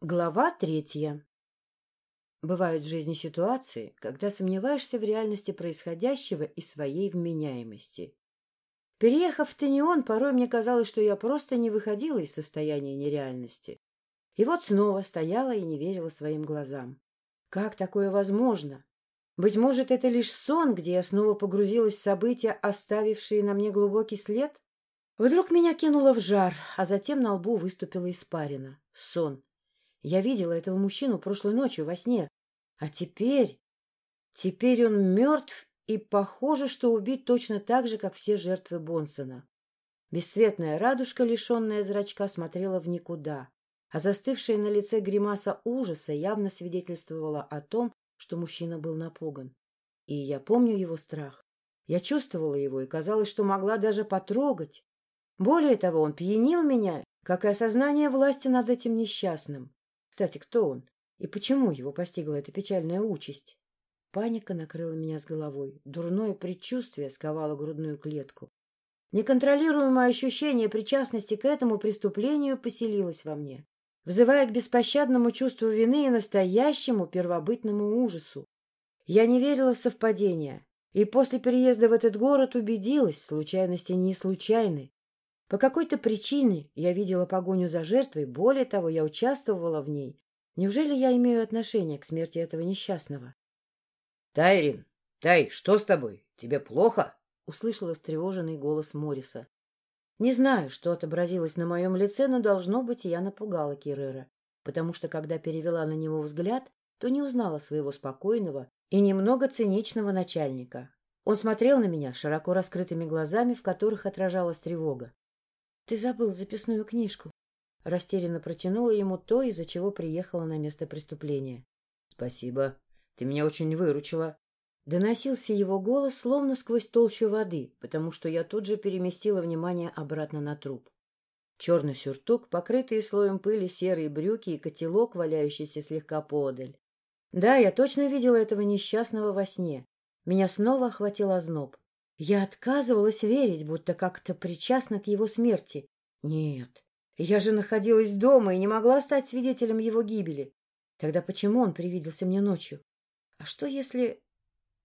Глава третья. Бывают в жизни ситуации, когда сомневаешься в реальности происходящего и своей вменяемости. Переехав в Тенион, порой мне казалось, что я просто не выходила из состояния нереальности. И вот снова стояла и не верила своим глазам. Как такое возможно? Быть может, это лишь сон, где я снова погрузилась в события, оставившие на мне глубокий след? Вдруг меня кинуло в жар, а затем на лбу выступила испарина. Сон. Я видела этого мужчину прошлой ночью во сне. А теперь... Теперь он мертв и похоже, что убит точно так же, как все жертвы Бонсона. Бесцветная радужка, лишенная зрачка, смотрела в никуда, а застывшая на лице гримаса ужаса явно свидетельствовала о том, что мужчина был напуган. И я помню его страх. Я чувствовала его и казалось, что могла даже потрогать. Более того, он пьянил меня, как и осознание власти над этим несчастным. Кстати, кто он? И почему его постигла эта печальная участь? Паника накрыла меня с головой. Дурное предчувствие сковало грудную клетку. Неконтролируемое ощущение причастности к этому преступлению поселилось во мне, взывая к беспощадному чувству вины и настоящему первобытному ужасу. Я не верила в совпадения, и после переезда в этот город убедилась, случайности не случайны. По какой-то причине я видела погоню за жертвой, более того, я участвовала в ней. Неужели я имею отношение к смерти этого несчастного? — Тайрин, Тай, что с тобой? Тебе плохо? — услышала встревоженный голос Мориса. Не знаю, что отобразилось на моем лице, но, должно быть, я напугала Кирера, потому что, когда перевела на него взгляд, то не узнала своего спокойного и немного циничного начальника. Он смотрел на меня широко раскрытыми глазами, в которых отражалась тревога. Ты забыл записную книжку. Растерянно протянула ему то, из-за чего приехала на место преступления. — Спасибо. Ты меня очень выручила. Доносился его голос словно сквозь толщу воды, потому что я тут же переместила внимание обратно на труп. Черный сюртук, покрытые слоем пыли серые брюки и котелок, валяющийся слегка подаль. Да, я точно видела этого несчастного во сне. Меня снова охватил озноб. Я отказывалась верить, будто как-то причастна к его смерти. Нет, я же находилась дома и не могла стать свидетелем его гибели. Тогда почему он привиделся мне ночью? А что если...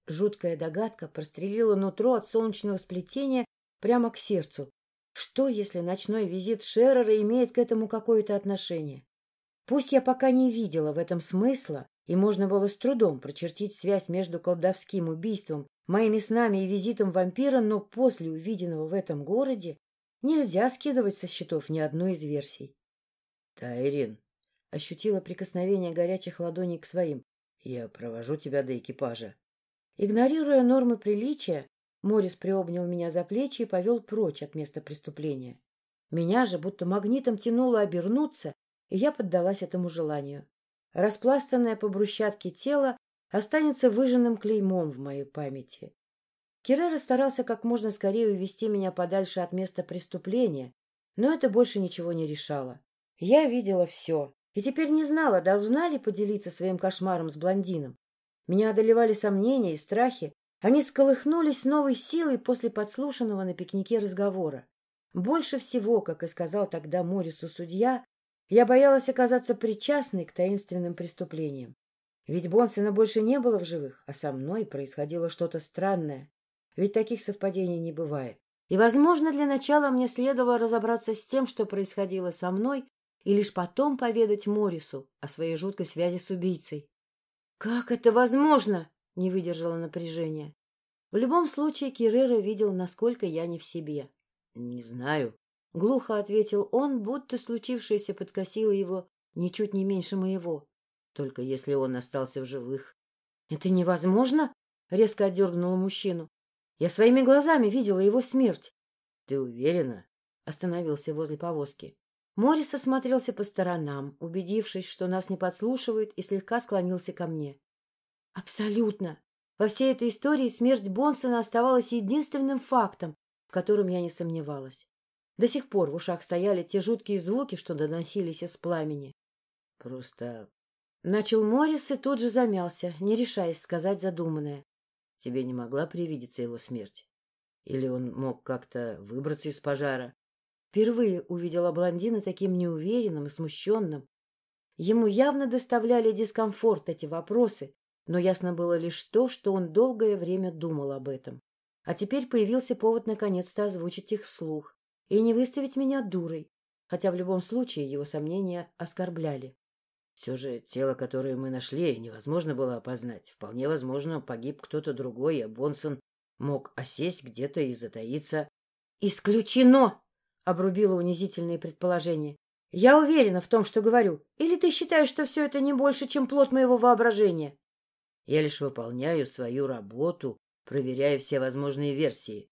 Жуткая догадка прострелила нутро от солнечного сплетения прямо к сердцу. Что, если ночной визит Шеррера имеет к этому какое-то отношение? Пусть я пока не видела в этом смысла, и можно было с трудом прочертить связь между колдовским убийством моими снами и визитом вампира, но после увиденного в этом городе нельзя скидывать со счетов ни одну из версий. — Тайрин, — ощутила прикосновение горячих ладоней к своим, — я провожу тебя до экипажа. Игнорируя нормы приличия, Морис приобнял меня за плечи и повел прочь от места преступления. Меня же будто магнитом тянуло обернуться, и я поддалась этому желанию. Распластанное по брусчатке тело останется выжженным клеймом в моей памяти. Керрера старался как можно скорее увести меня подальше от места преступления, но это больше ничего не решало. Я видела все, и теперь не знала, должна ли поделиться своим кошмаром с блондином. Меня одолевали сомнения и страхи, они сколыхнулись новой силой после подслушанного на пикнике разговора. Больше всего, как и сказал тогда Морису судья, я боялась оказаться причастной к таинственным преступлениям. Ведь Бонсона больше не было в живых, а со мной происходило что-то странное. Ведь таких совпадений не бывает. И, возможно, для начала мне следовало разобраться с тем, что происходило со мной, и лишь потом поведать Морису о своей жуткой связи с убийцей. — Как это возможно? — не выдержала напряжения. В любом случае Кирера видел, насколько я не в себе. — Не знаю. — глухо ответил он, будто случившееся подкосило его ничуть не меньше моего. Только если он остался в живых. — Это невозможно? — резко отдергнула мужчину. — Я своими глазами видела его смерть. — Ты уверена? — остановился возле повозки. Морис осмотрелся по сторонам, убедившись, что нас не подслушивают, и слегка склонился ко мне. — Абсолютно. Во всей этой истории смерть Бонсона оставалась единственным фактом, в котором я не сомневалась. До сих пор в ушах стояли те жуткие звуки, что доносились из пламени. — Просто Начал Моррис и тут же замялся, не решаясь сказать задуманное. — Тебе не могла привидеться его смерть? Или он мог как-то выбраться из пожара? Впервые увидела блондина таким неуверенным и смущенным. Ему явно доставляли дискомфорт эти вопросы, но ясно было лишь то, что он долгое время думал об этом. А теперь появился повод наконец-то озвучить их вслух и не выставить меня дурой, хотя в любом случае его сомнения оскорбляли. Все же тело, которое мы нашли, невозможно было опознать. Вполне возможно, погиб кто-то другой, а Бонсон мог осесть где-то и затаиться. — Исключено! — обрубило унизительные предположения. — Я уверена в том, что говорю. Или ты считаешь, что все это не больше, чем плод моего воображения? — Я лишь выполняю свою работу, проверяя все возможные версии.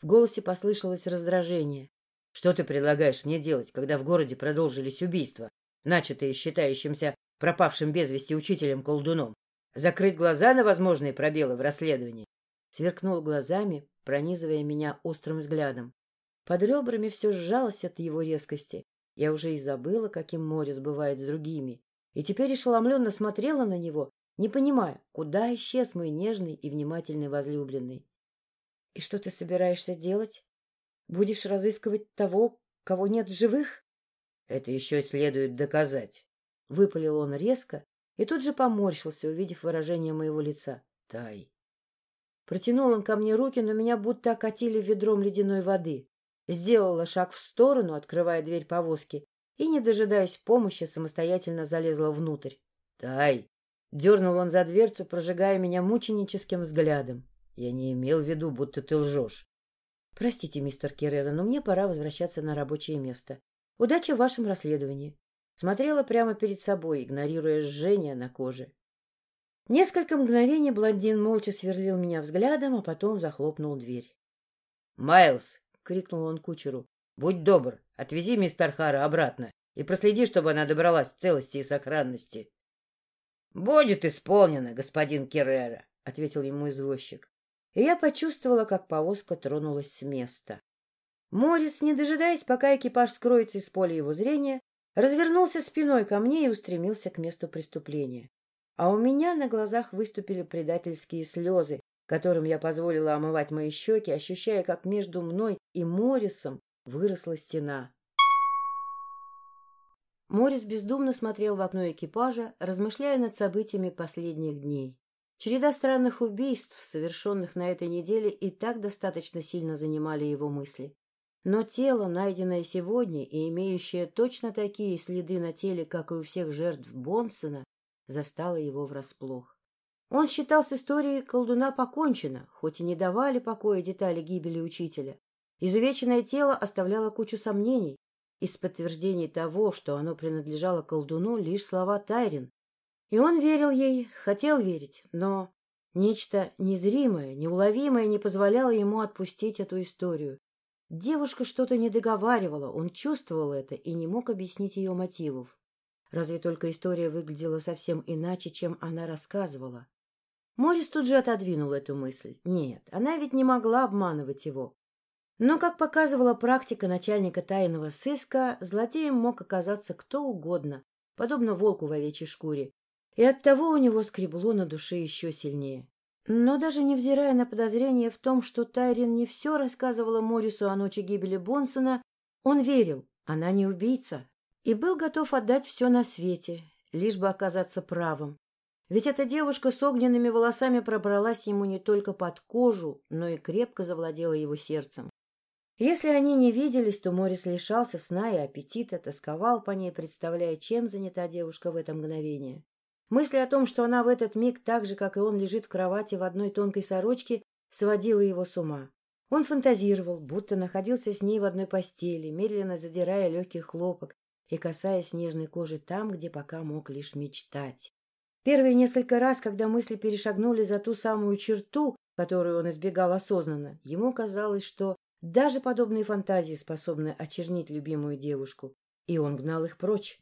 В голосе послышалось раздражение. — Что ты предлагаешь мне делать, когда в городе продолжились убийства? Начатые считающимся пропавшим без вести учителем-колдуном, закрыть глаза на возможные пробелы в расследовании. Сверкнул глазами, пронизывая меня острым взглядом. Под ребрами все сжалось от его резкости. Я уже и забыла, каким Морис бывает с другими, и теперь ошеломленно смотрела на него, не понимая, куда исчез мой нежный и внимательный возлюбленный. — И что ты собираешься делать? Будешь разыскивать того, кого нет в живых? Это еще следует доказать. Выпалил он резко и тут же поморщился, увидев выражение моего лица. Тай. Протянул он ко мне руки, но меня будто окатили ведром ледяной воды. Сделала шаг в сторону, открывая дверь повозки, и, не дожидаясь помощи, самостоятельно залезла внутрь. «Тай!» — дернул он за дверцу, прожигая меня мученическим взглядом. «Я не имел в виду, будто ты лжешь». «Простите, мистер Керрера, но мне пора возвращаться на рабочее место. Удачи в вашем расследовании. Смотрела прямо перед собой, игнорируя жжение на коже. Несколько мгновений блондин молча сверлил меня взглядом, а потом захлопнул дверь. «Майлз!» — крикнул он кучеру. «Будь добр, отвези мистер Хара обратно и проследи, чтобы она добралась в целости и сохранности». «Будет исполнено, господин Керрера», — ответил ему извозчик. И я почувствовала, как повозка тронулась с места. Морис, не дожидаясь, пока экипаж скроется из поля его зрения, развернулся спиной ко мне и устремился к месту преступления. А у меня на глазах выступили предательские слезы, которым я позволила омывать мои щеки, ощущая, как между мной и Морисом выросла стена. Морис бездумно смотрел в окно экипажа, размышляя над событиями последних дней. Череда странных убийств, совершенных на этой неделе, и так достаточно сильно занимали его мысли. Но тело, найденное сегодня и имеющее точно такие следы на теле, как и у всех жертв Бонсона, застало его врасплох. Он считал с историей колдуна покончено, хоть и не давали покоя детали гибели учителя. Изувеченное тело оставляло кучу сомнений. Из подтверждений того, что оно принадлежало колдуну, лишь слова Тайрин. И он верил ей, хотел верить, но нечто незримое, неуловимое не позволяло ему отпустить эту историю. Девушка что-то не договаривала, он чувствовал это и не мог объяснить ее мотивов. Разве только история выглядела совсем иначе, чем она рассказывала. Морис тут же отодвинул эту мысль. Нет, она ведь не могла обманывать его. Но, как показывала практика начальника тайного сыска, злодеем мог оказаться кто угодно, подобно волку в овечьей шкуре, и оттого у него скребло на душе еще сильнее. Но даже невзирая на подозрение в том, что Тайрин не все рассказывала Морису о ночи гибели Бонсона, он верил, она не убийца, и был готов отдать все на свете, лишь бы оказаться правым. Ведь эта девушка с огненными волосами пробралась ему не только под кожу, но и крепко завладела его сердцем. Если они не виделись, то Морис лишался сна и аппетита, тосковал по ней, представляя, чем занята девушка в это мгновение. Мысль о том, что она в этот миг, так же, как и он, лежит в кровати в одной тонкой сорочке, сводила его с ума. Он фантазировал, будто находился с ней в одной постели, медленно задирая легкий хлопок и касаясь нежной кожи там, где пока мог лишь мечтать. Первые несколько раз, когда мысли перешагнули за ту самую черту, которую он избегал осознанно, ему казалось, что даже подобные фантазии способны очернить любимую девушку, и он гнал их прочь.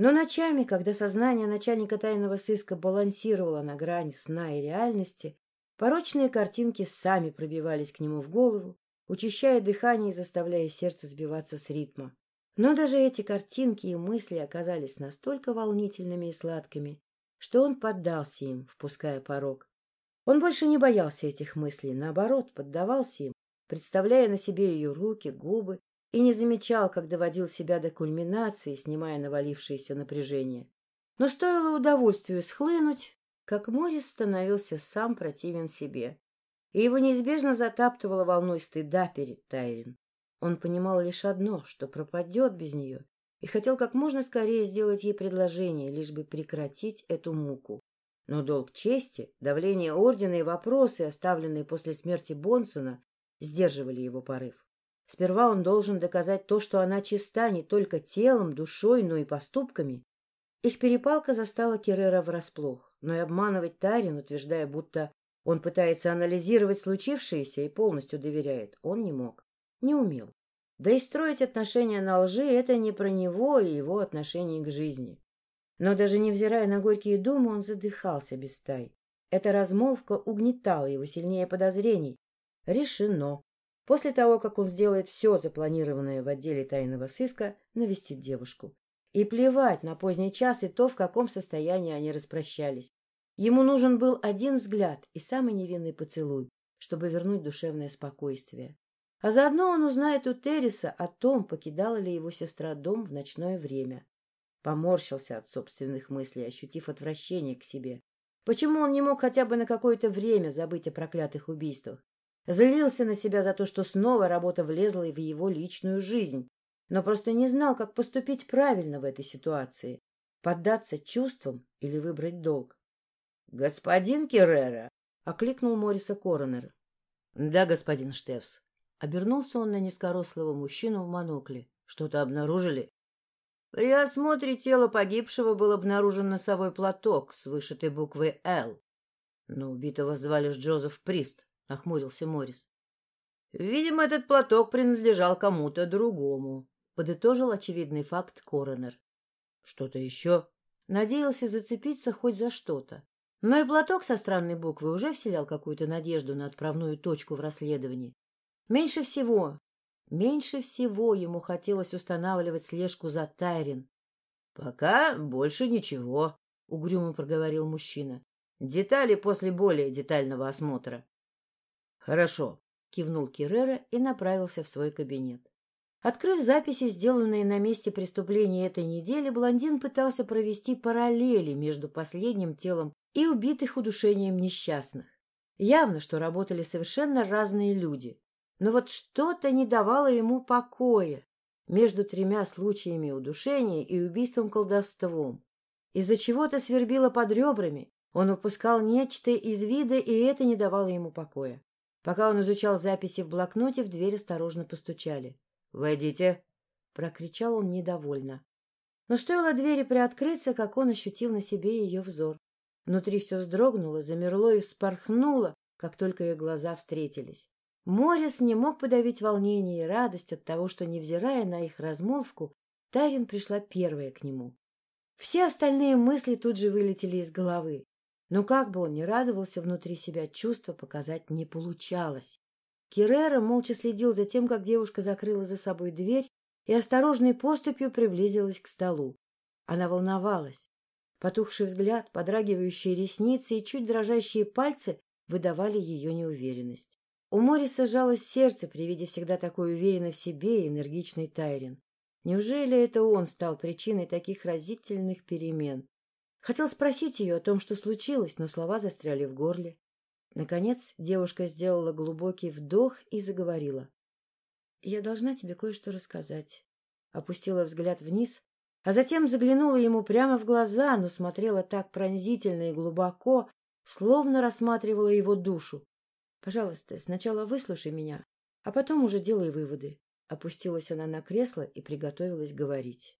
Но ночами, когда сознание начальника тайного сыска балансировало на грани сна и реальности, порочные картинки сами пробивались к нему в голову, учащая дыхание и заставляя сердце сбиваться с ритма. Но даже эти картинки и мысли оказались настолько волнительными и сладкими, что он поддался им, впуская порог. Он больше не боялся этих мыслей, наоборот, поддавался им, представляя на себе ее руки, губы и не замечал, как доводил себя до кульминации, снимая навалившееся напряжение. Но стоило удовольствию схлынуть, как Морис становился сам противен себе, и его неизбежно затаптывало волной стыда перед Тайрин. Он понимал лишь одно, что пропадет без нее, и хотел как можно скорее сделать ей предложение, лишь бы прекратить эту муку. Но долг чести, давление ордена и вопросы, оставленные после смерти Бонсона, сдерживали его порыв. Сперва он должен доказать то, что она чиста не только телом, душой, но и поступками. Их перепалка застала Керрера врасплох, но и обманывать Тарин, утверждая, будто он пытается анализировать случившееся и полностью доверяет, он не мог, не умел. Да и строить отношения на лжи — это не про него и его отношение к жизни. Но даже невзирая на горькие думы, он задыхался без тай. Эта размолвка угнетала его сильнее подозрений. Решено. После того, как он сделает все запланированное в отделе тайного сыска, навестит девушку. И плевать на поздний час и то, в каком состоянии они распрощались. Ему нужен был один взгляд и самый невинный поцелуй, чтобы вернуть душевное спокойствие. А заодно он узнает у Терриса о том, покидала ли его сестра дом в ночное время. Поморщился от собственных мыслей, ощутив отвращение к себе. Почему он не мог хотя бы на какое-то время забыть о проклятых убийствах? Злился на себя за то, что снова работа влезла и в его личную жизнь, но просто не знал, как поступить правильно в этой ситуации. Поддаться чувствам или выбрать долг. — Господин Керрера! — окликнул Мориса Коронер. — Да, господин Штефс. Обернулся он на низкорослого мужчину в монокле. — Что-то обнаружили? При осмотре тела погибшего был обнаружен носовой платок с вышитой буквой «Л». Но убитого звали Джозеф Прист, — нахмурился Морис. Видимо, этот платок принадлежал кому-то другому, — подытожил очевидный факт Коронер. — Что-то еще? Надеялся зацепиться хоть за что-то. Но и платок со странной буквы уже вселял какую-то надежду на отправную точку в расследовании. Меньше всего, меньше всего ему хотелось устанавливать слежку за Тайрин. — Пока больше ничего, — угрюмо проговорил мужчина. — Детали после более детального осмотра. — Хорошо, — кивнул Киррера и направился в свой кабинет. Открыв записи, сделанные на месте преступления этой недели, блондин пытался провести параллели между последним телом и убитых удушением несчастных. Явно, что работали совершенно разные люди. Но вот что-то не давало ему покоя между тремя случаями удушения и убийством колдовством. Из-за чего-то свербило под ребрами, он упускал нечто из вида, и это не давало ему покоя. Пока он изучал записи в блокноте, в дверь осторожно постучали. — Войдите! — прокричал он недовольно. Но стоило двери приоткрыться, как он ощутил на себе ее взор. Внутри все вздрогнуло, замерло и вспорхнуло, как только ее глаза встретились. Морис не мог подавить волнение и радость от того, что, невзирая на их размолвку, Тарин пришла первая к нему. Все остальные мысли тут же вылетели из головы. Но как бы он ни радовался внутри себя, чувство показать не получалось. Кирера молча следил за тем, как девушка закрыла за собой дверь и осторожной поступью приблизилась к столу. Она волновалась. Потухший взгляд, подрагивающие ресницы и чуть дрожащие пальцы выдавали ее неуверенность. У Мориса сжалось сердце при виде всегда такой уверенной в себе и энергичной Тайрин. Неужели это он стал причиной таких разительных перемен? Хотел спросить ее о том, что случилось, но слова застряли в горле. Наконец девушка сделала глубокий вдох и заговорила. — Я должна тебе кое-что рассказать. Опустила взгляд вниз, а затем заглянула ему прямо в глаза, но смотрела так пронзительно и глубоко, словно рассматривала его душу. — Пожалуйста, сначала выслушай меня, а потом уже делай выводы. Опустилась она на кресло и приготовилась говорить.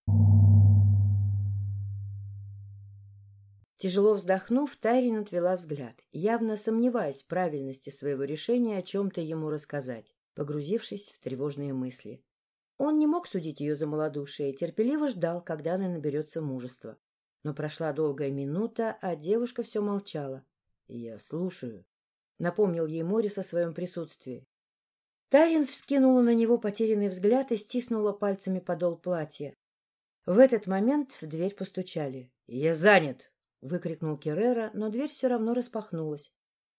Тяжело вздохнув, Тайрин отвела взгляд, явно сомневаясь в правильности своего решения о чем-то ему рассказать, погрузившись в тревожные мысли. Он не мог судить ее за малодушие терпеливо ждал, когда она наберется мужества. Но прошла долгая минута, а девушка все молчала. — Я слушаю, — напомнил ей Морис о своем присутствии. Тарин вскинула на него потерянный взгляд и стиснула пальцами подол платья. В этот момент в дверь постучали. — Я занят! — выкрикнул Керрера, но дверь все равно распахнулась.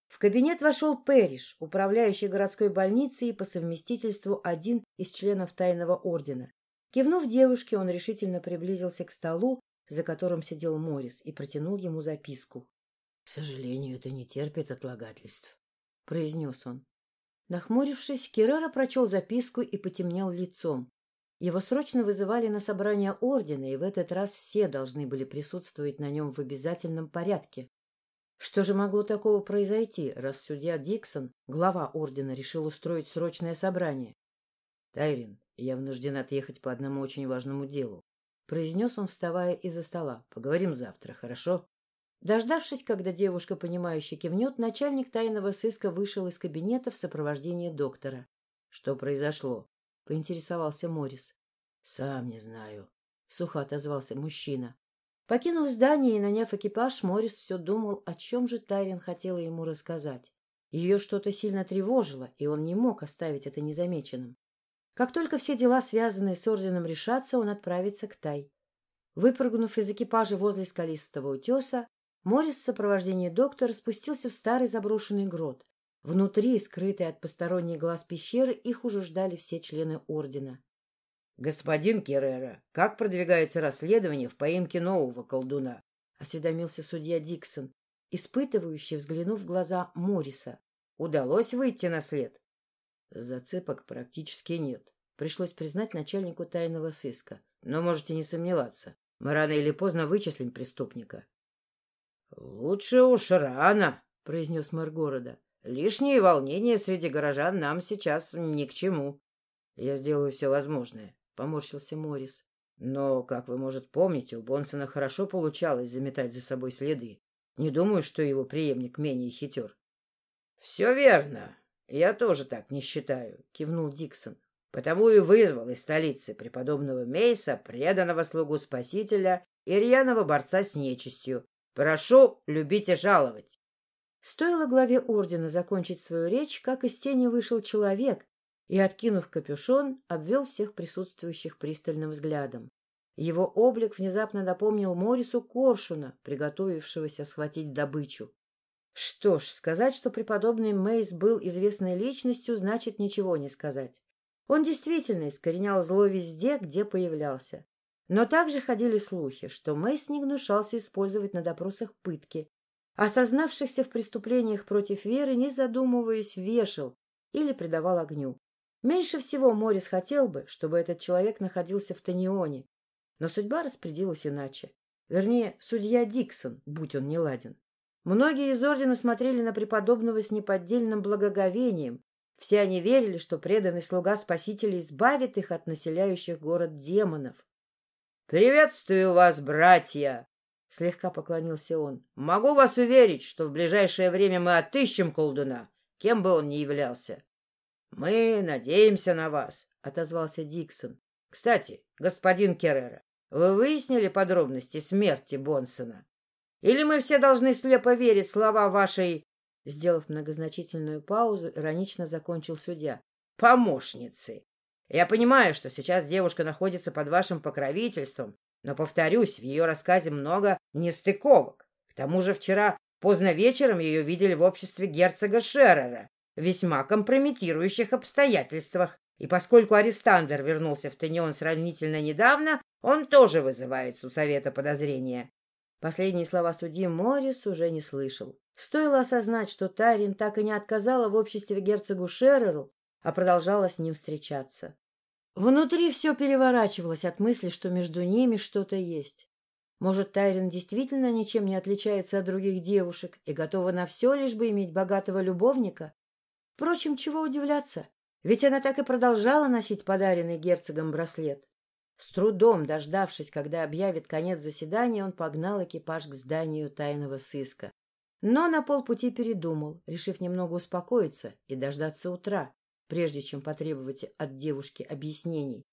В кабинет вошел Перриш, управляющий городской больницей и по совместительству один из членов тайного ордена. Кивнув девушке, он решительно приблизился к столу, за которым сидел Морис, и протянул ему записку. — К сожалению, это не терпит отлагательств, — произнес он. Нахмурившись, Керрера прочел записку и потемнел лицом. Его срочно вызывали на собрание ордена, и в этот раз все должны были присутствовать на нем в обязательном порядке. Что же могло такого произойти, раз судья Диксон, глава ордена, решил устроить срочное собрание? — Тайрин, я вынужден отъехать по одному очень важному делу, — произнес он, вставая из-за стола. — Поговорим завтра, хорошо? Дождавшись, когда девушка, понимающе кивнет, начальник тайного сыска вышел из кабинета в сопровождении доктора. — Что произошло? — поинтересовался Морис. Сам не знаю, — сухо отозвался мужчина. Покинув здание и наняв экипаж, Морис все думал, о чем же Тайрин хотела ему рассказать. Ее что-то сильно тревожило, и он не мог оставить это незамеченным. Как только все дела, связанные с орденом, решатся, он отправится к Тай. Выпрыгнув из экипажа возле скалистого утеса, Морис в сопровождении доктора спустился в старый заброшенный грот. Внутри, скрытые от посторонних глаз пещеры, их уже ждали все члены ордена. «Господин Керрера, как продвигается расследование в поимке нового колдуна?» — осведомился судья Диксон, испытывающий, взглянув в глаза Морриса. «Удалось выйти на след?» Зацепок практически нет. Пришлось признать начальнику тайного сыска. Но можете не сомневаться, мы рано или поздно вычислим преступника. — Лучше уж рано, — произнес мэр города. — Лишние волнения среди горожан нам сейчас ни к чему. Я сделаю все возможное. — поморщился Морис. Но, как вы, может, помните, у Бонсона хорошо получалось заметать за собой следы. Не думаю, что его преемник менее хитер. — Все верно. Я тоже так не считаю, — кивнул Диксон. Потому и вызвал из столицы преподобного Мейса, преданного слугу Спасителя и рьяного борца с нечистью. Прошу любить и жаловать. Стоило главе ордена закончить свою речь, как из тени вышел человек, и, откинув капюшон, обвел всех присутствующих пристальным взглядом. Его облик внезапно напомнил Морису Коршуна, приготовившегося схватить добычу. Что ж, сказать, что преподобный Мейс был известной личностью, значит ничего не сказать. Он действительно искоренял зло везде, где появлялся. Но также ходили слухи, что Мейс не гнушался использовать на допросах пытки. Осознавшихся в преступлениях против веры, не задумываясь, вешал или предавал огню. Меньше всего Морис хотел бы, чтобы этот человек находился в Танионе, но судьба распорядилась иначе. Вернее, судья Диксон, будь он неладен. Многие из ордена смотрели на преподобного с неподдельным благоговением. Все они верили, что преданный слуга Спасителя избавит их от населяющих город демонов. — Приветствую вас, братья! — слегка поклонился он. — Могу вас уверить, что в ближайшее время мы отыщем колдуна, кем бы он ни являлся. — Мы надеемся на вас, — отозвался Диксон. — Кстати, господин Керрера, вы выяснили подробности смерти Бонсона? Или мы все должны слепо верить слова вашей... Сделав многозначительную паузу, иронично закончил судья. — Помощницы! Я понимаю, что сейчас девушка находится под вашим покровительством, но, повторюсь, в ее рассказе много нестыковок. К тому же вчера поздно вечером ее видели в обществе герцога Шеррера, весьма компрометирующих обстоятельствах. И поскольку Арестандр вернулся в Танион сравнительно недавно, он тоже вызывает у совета подозрения. Последние слова судьи Моррис уже не слышал. Стоило осознать, что Тайрин так и не отказала в обществе герцогу Шерреру, а продолжала с ним встречаться. Внутри все переворачивалось от мысли, что между ними что-то есть. Может, Тайрин действительно ничем не отличается от других девушек и готова на все, лишь бы иметь богатого любовника? Впрочем, чего удивляться, ведь она так и продолжала носить подаренный герцогом браслет. С трудом дождавшись, когда объявит конец заседания, он погнал экипаж к зданию тайного сыска. Но на полпути передумал, решив немного успокоиться и дождаться утра, прежде чем потребовать от девушки объяснений.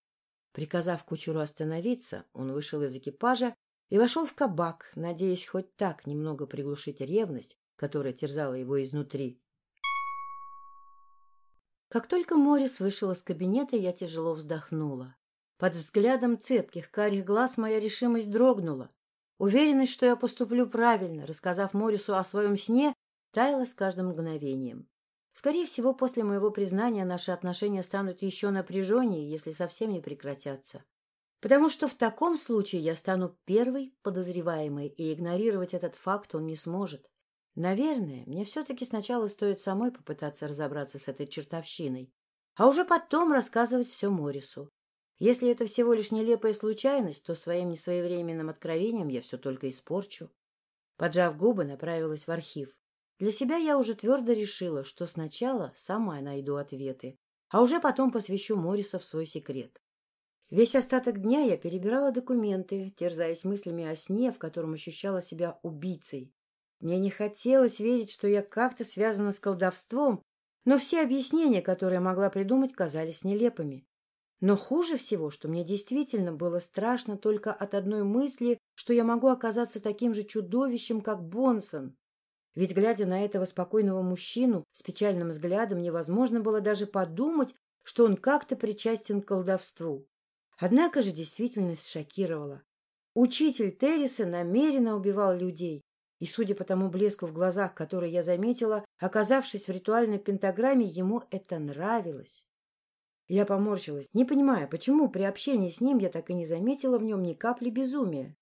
Приказав кучеру остановиться, он вышел из экипажа и вошел в кабак, надеясь хоть так немного приглушить ревность, которая терзала его изнутри. Как только Морис вышел из кабинета, я тяжело вздохнула. Под взглядом цепких карих глаз моя решимость дрогнула. Уверенность, что я поступлю правильно, рассказав Морису о своем сне, таяла с каждым мгновением. Скорее всего, после моего признания наши отношения станут еще напряженнее, если совсем не прекратятся. потому что в таком случае я стану первой подозреваемой, и игнорировать этот факт он не сможет. Наверное, мне все-таки сначала стоит самой попытаться разобраться с этой чертовщиной, а уже потом рассказывать все Морису. Если это всего лишь нелепая случайность, то своим несвоевременным откровением я все только испорчу. Поджав губы, направилась в архив. Для себя я уже твердо решила, что сначала сама найду ответы, а уже потом посвящу Мориса в свой секрет. Весь остаток дня я перебирала документы, терзаясь мыслями о сне, в котором ощущала себя убийцей. Мне не хотелось верить, что я как-то связана с колдовством, но все объяснения, которые могла придумать, казались нелепыми. Но хуже всего, что мне действительно было страшно только от одной мысли, что я могу оказаться таким же чудовищем, как Бонсон. Ведь, глядя на этого спокойного мужчину с печальным взглядом, невозможно было даже подумать, что он как-то причастен к колдовству. Однако же действительность шокировала. Учитель Терриса намеренно убивал людей, и, судя по тому блеску в глазах, который я заметила, оказавшись в ритуальной пентаграмме, ему это нравилось. Я поморщилась, не понимая, почему при общении с ним я так и не заметила в нем ни капли безумия.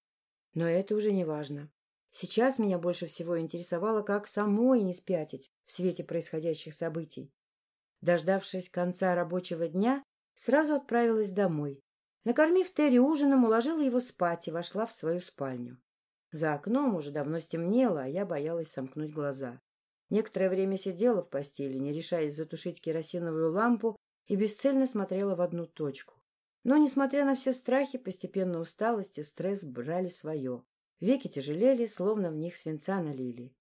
Но это уже не важно. Сейчас меня больше всего интересовало, как самой не спятить в свете происходящих событий. Дождавшись конца рабочего дня, сразу отправилась домой. Накормив Терри ужином, уложила его спать и вошла в свою спальню. За окном уже давно стемнело, а я боялась сомкнуть глаза. Некоторое время сидела в постели, не решаясь затушить керосиновую лампу и бесцельно смотрела в одну точку. Но, несмотря на все страхи, постепенно усталость и стресс брали свое. Веки тяжелели, словно в них свинца налили.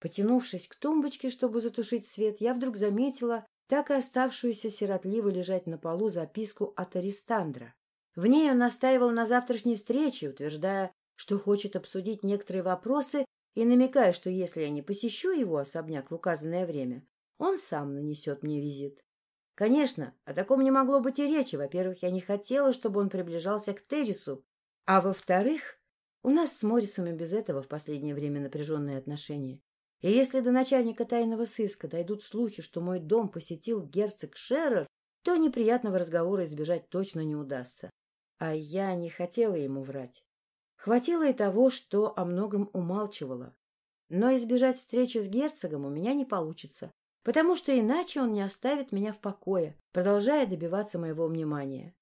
Потянувшись к тумбочке, чтобы затушить свет, я вдруг заметила так и оставшуюся сиротливо лежать на полу записку от Аристандра. В ней он настаивал на завтрашней встрече, утверждая, что хочет обсудить некоторые вопросы и намекая, что если я не посещу его особняк в указанное время, он сам нанесет мне визит. Конечно, о таком не могло быть и речи. Во-первых, я не хотела, чтобы он приближался к Террису, а во-вторых, у нас с Моррисом и без этого в последнее время напряженные отношения. И если до начальника тайного сыска дойдут слухи, что мой дом посетил герцог Шеррер, то неприятного разговора избежать точно не удастся. А я не хотела ему врать. Хватило и того, что о многом умалчивала. Но избежать встречи с герцогом у меня не получится потому что иначе он не оставит меня в покое, продолжая добиваться моего внимания.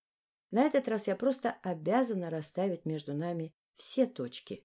На этот раз я просто обязана расставить между нами все точки.